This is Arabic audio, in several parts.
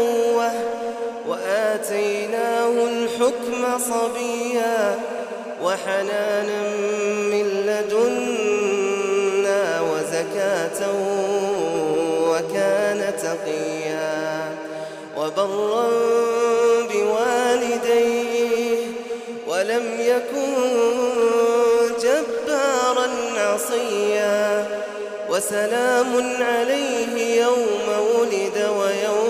بقوة وآتيناه الحكم صبيا وحنانا من لدنا وزكاة وكان تقيا وبرا بوالديه ولم يكن جبارا عصيا وسلام عليه يوم ولد ويوم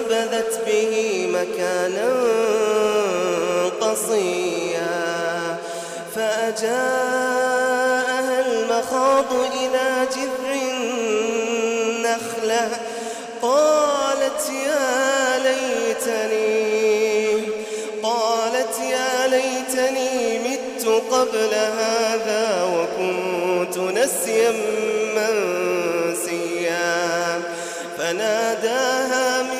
فانتبذت به مكانا قصيا فأجاءها المخاض إلى جذع النخلة قالت يا ليتني قالت يا ليتني مت قبل هذا وكنت نسيا منسيا فناداها من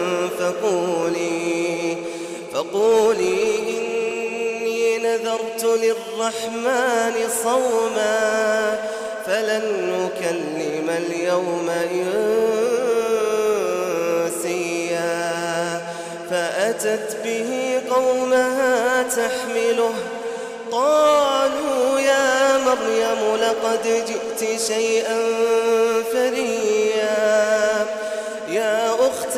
فقولي إني نذرت للرحمن صوما فلن نكلم اليوم إنسيا فأتت به قومها تحمله قالوا يا مريم لقد جئت شيئا فريا يا أخت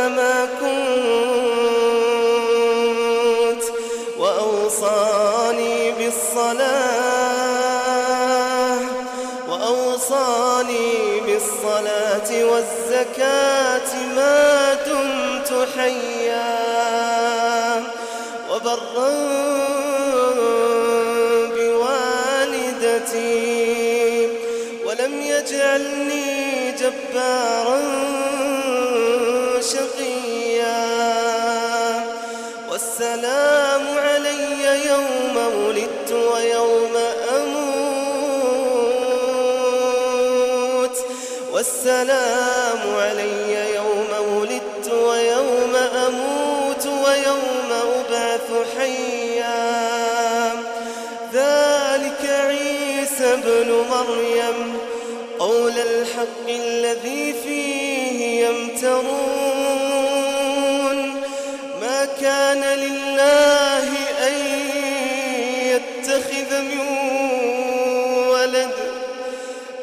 أينما كنت وأوصاني بالصلاة وأوصاني بالصلاة والزكاة ما دمت حيا وبرا بوالدتي ولم يجعلني جبارا. يتخذ من ولد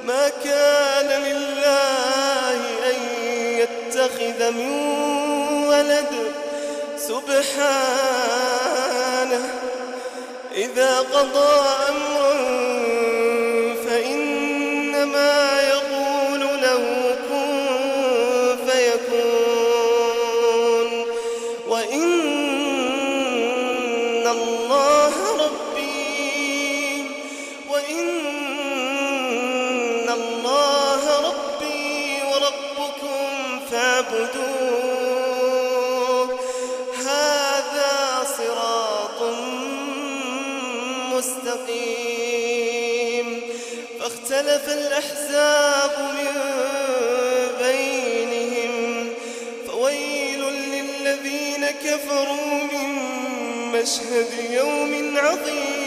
ما كان لله أن يتخذ من ولد سبحانه إذا قضى أمرا من بينهم فويل للذين كفروا من مشهد يوم عظيم.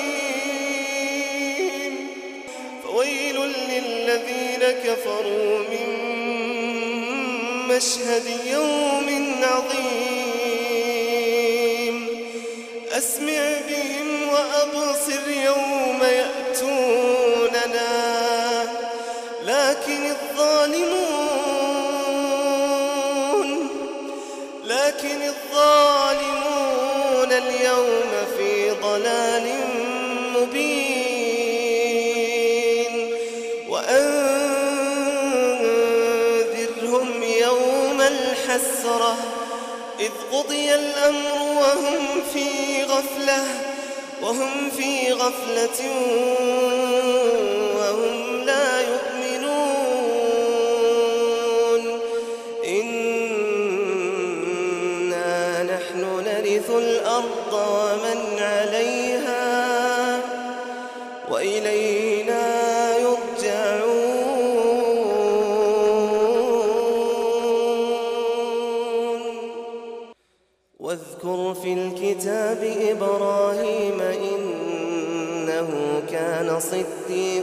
فويل للذين كفروا من مشهد يوم عظيم. قضي الأمر وهم في غفلة وهم في غفلة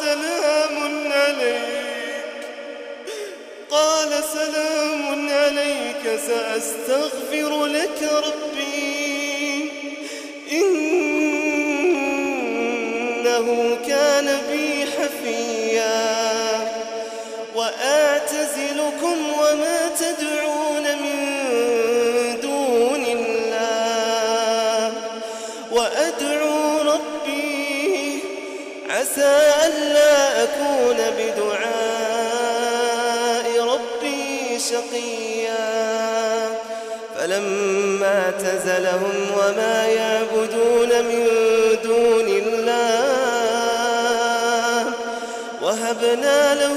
سلام عليك. قال سلام عليك سأستغفر لك ربي. إنه كان بي حفيا. وأعتزلكم وما تدعون من دون الله. وأدعو ربي عسى فلما اعتزلهم وما يعبدون من دون الله. وهبنا له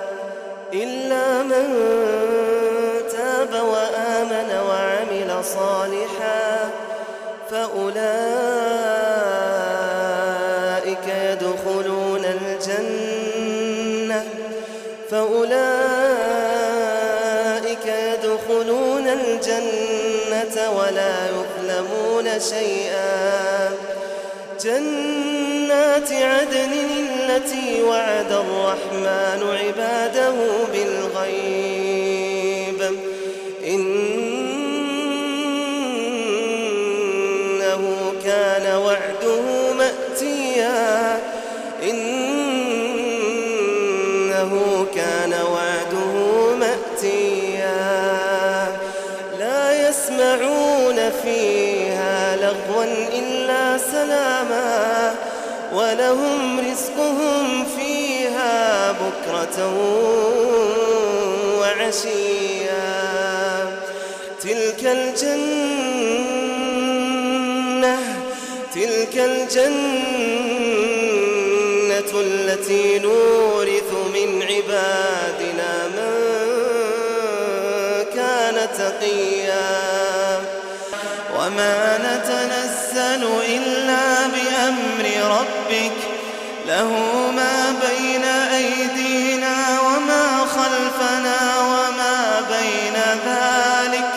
إلا من تاب وآمن وعمل صالحا فأولئك يدخلون الجنة فأولئك يدخلون الجنة ولا يظلمون شيئا جنات عدن التي وعد الرحمن عباده بالغيب. إنه كان وعده مأتيا. إنه كان وعده مأتيا. لا يسمعون فيها ولهم رزقهم فيها بكرة وعشيا. تلك الجنة تلك الجنة التي نورث من عبادنا من كان تقيا. وما بأمر ربك له ما بين أيدينا وما خلفنا وما بين ذلك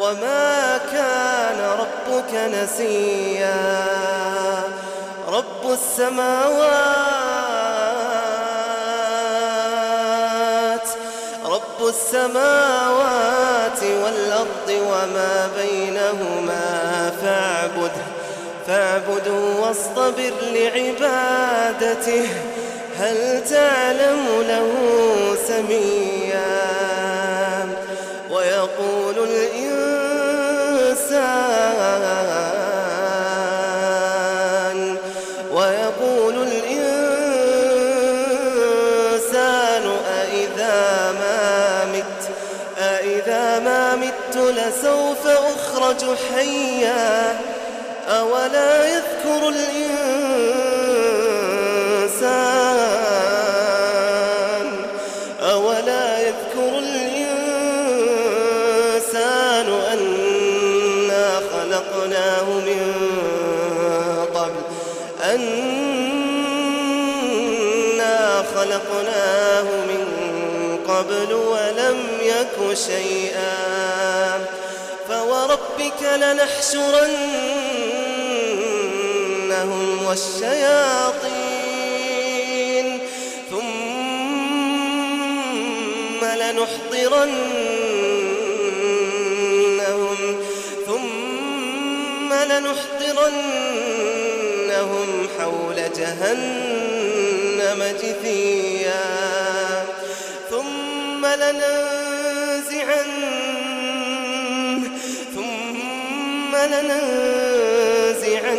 وما كان ربك نسيا. رب السماوات رب السماوات والأرض وما بينهما فاعبده. فاعبده واصطبر لعبادته. هل تعلم له سميا؟ ويقول الإنسان ويقول الإنسان أإذا ما مت أإذا ما مت لسوف أخرج حيا. أولا يذكر الإنسان؟ أولا يذكر الإنسان أنا خلقناه من قبل. أنا خلقناه من قبل ولم يك شيئا. فوربك لنحشرنهم والشياطين. ثم لنحضرنهم ثم لنحضرنهم حول جهنم جثيا. ثم لننزعن لننزعن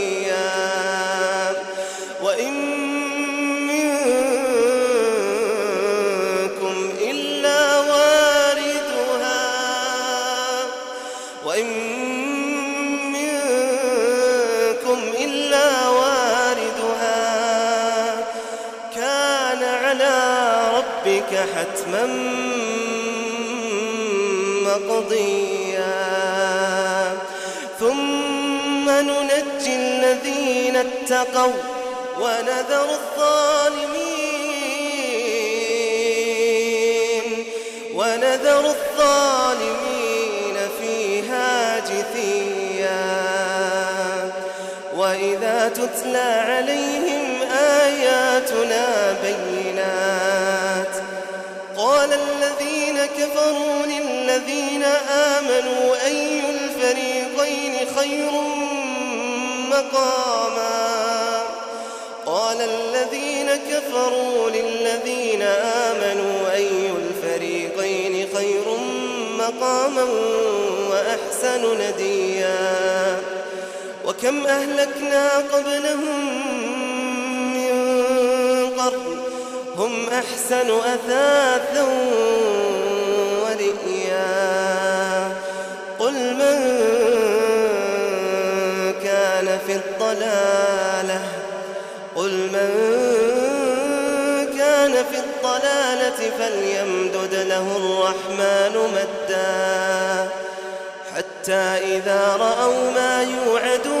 عليك حتما مقضيا. ثم ننجي الذين اتقوا ونذر الظالمين ونذر الظالمين فيها جثيا. وإذا تتلى عليهم آياتنا بينات قال الذين كفروا للذين آمنوا أي الفريقين خير مقاما؟ قال الذين كفروا للذين آمنوا أي الفريقين خير مقاما وأحسن نديا؟ وكم أهلكنا قبلهم هم أحسن أثاثا ورئيا. قل من كان في الضلالة؟ قل من كان في الضلالة فليمدد له الرحمن مدا. حتى إذا رأوا ما يوعدون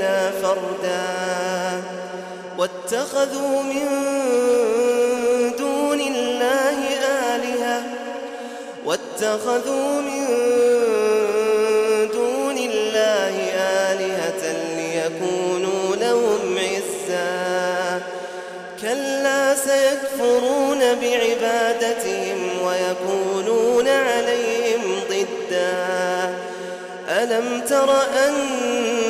ويأتينا فردا. واتخذوا من دون الله آلهة. واتخذوا من دون الله آلهة ليكونوا لهم عزا كلا سيكفرون بعبادتهم ويكونون عليهم ضدا. ألم تر أرسلنا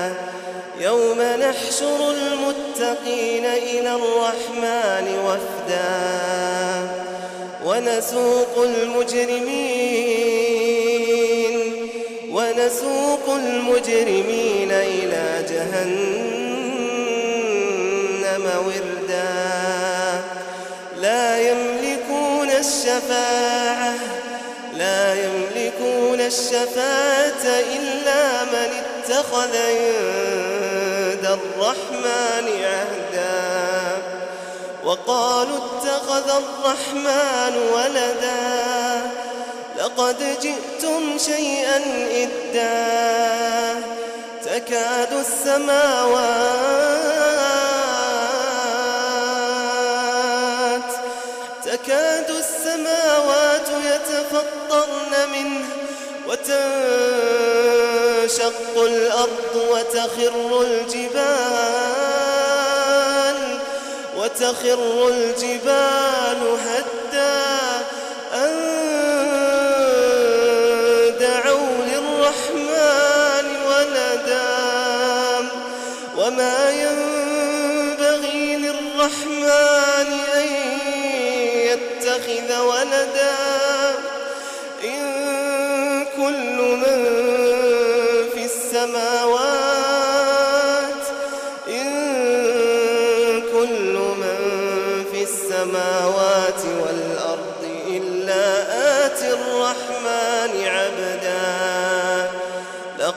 يوم نحشر المتقين إلى الرحمن وفدا ونسوق المجرمين ونسوق المجرمين إلى جهنم وردا. لا يملكون الشفاعة لا يملكون الشفاعة إلا من اتخذ عند الرحمن عهدا وقالوا اتخذ الرحمن ولدا لقد جئتم شيئا إدا تكاد السماوات تكاد السماوات يتفطرن منه وتنشق الأرض وتخر الجبال وتخر الجبال حتى أن دعوا للرحمن ولدا وما ينفع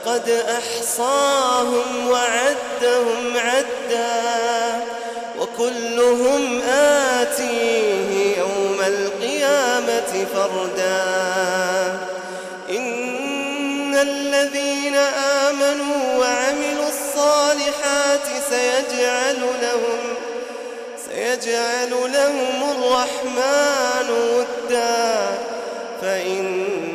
لقد أحصاهم وعدهم عدا وكلهم آتيه يوم القيامة فردا. إن الذين آمنوا وعملوا الصالحات سيجعل لهم سيجعل لهم الرحمن ودا. فإنما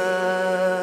شَاءَ